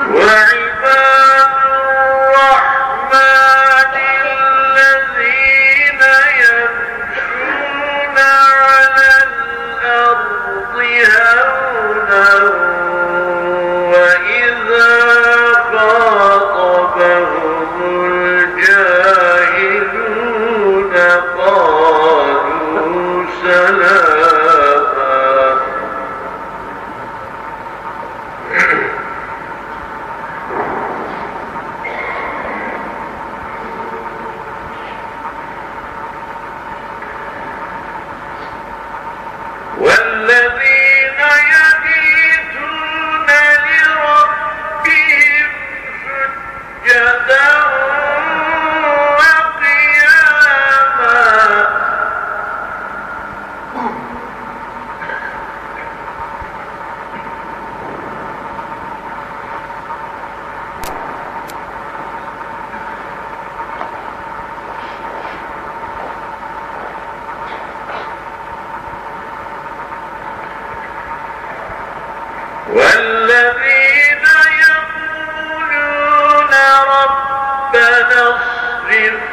وعند down. নবীর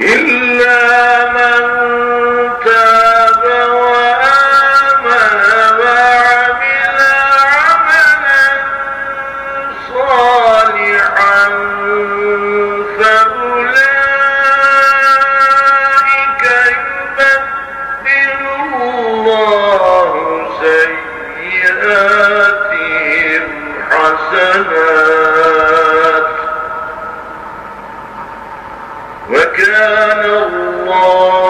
إلا كان الله.